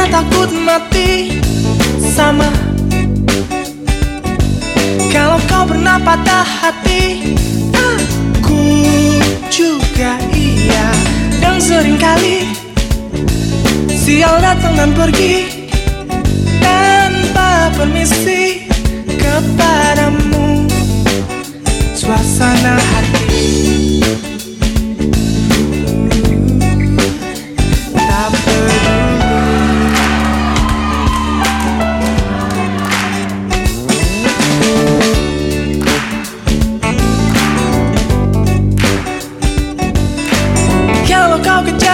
kau pernah takut mati Sama. Kalau kau pernah patah hati Aku juga iya. Dan sering kali Sial datang dan pergi Tanpa permisi Kepadamu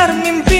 kau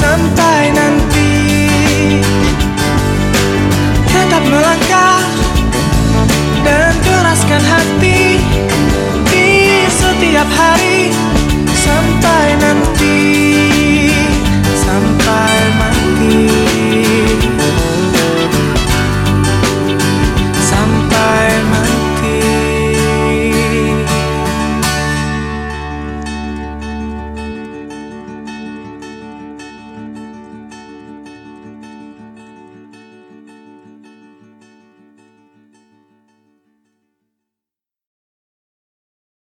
sampai nanti. Tetap melangkah dan keraskan hati Di setiap hari sampai